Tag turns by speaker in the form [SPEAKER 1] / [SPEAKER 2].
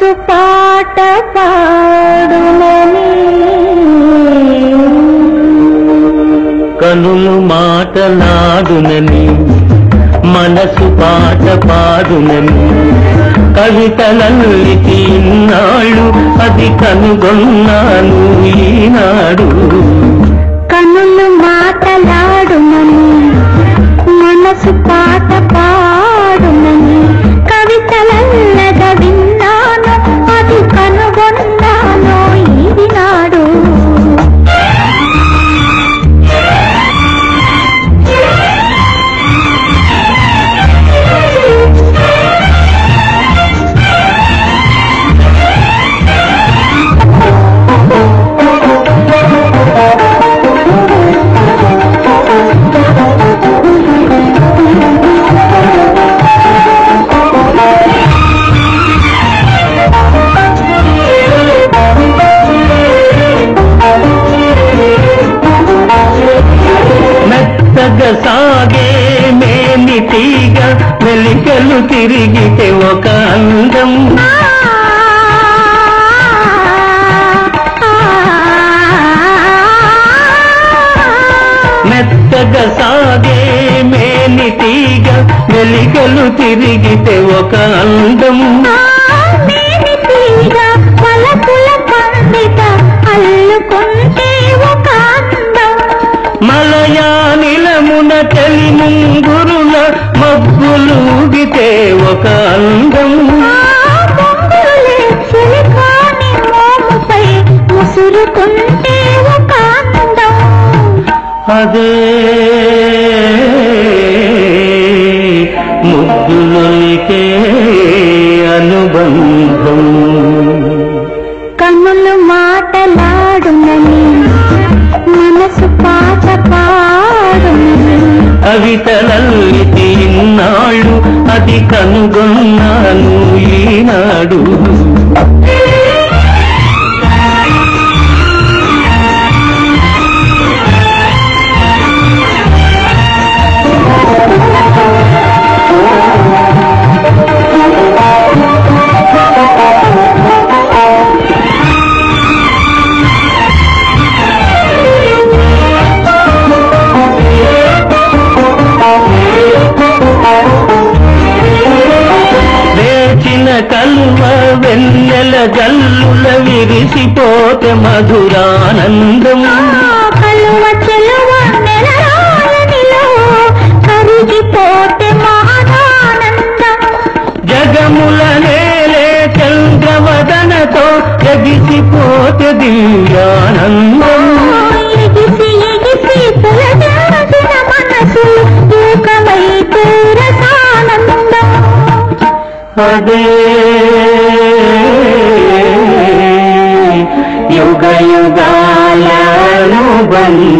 [SPEAKER 1] మనసు పాట పాడునని
[SPEAKER 2] కనులు మాటలాడునని మనసు పాట పాడునని కవితలల్లి ఇన్నాళ్ళు అది కనుగొన్నాను ఈనాడు. సాగే మేని తీగ వెలికలు తిరిగితే ఒక అందం. మెత్తగా సాగే మేని తీగ వెలికలు తిరిగితే ఒక అందం.
[SPEAKER 1] అల్లుకుంటే ఒక అందం.
[SPEAKER 2] మలయానిలమున తెలి ముంగురుల మబ్బులు ఊగితే ఒక అందం.
[SPEAKER 1] అందం
[SPEAKER 2] ముద్దులొలికే అనుబంధం.
[SPEAKER 1] కన్నులు మాటలాడునని మనసు పాట పాడునని
[SPEAKER 2] కవితలల్లి ఇన్నాళ్ళు అది కనుగొన్నాను ఈనాడు. కలువ వెన్నెల గల్లుల విరిసిపోతే మధురానందం
[SPEAKER 1] కలువ చెలువ నెలరాలనిలో కరిగిపోతే మహానందం
[SPEAKER 2] జగముల నేలే చంద్రవదనతో ఎగిసిపోతే దివ్యానందం. పదే యుగ యుగాలను బలి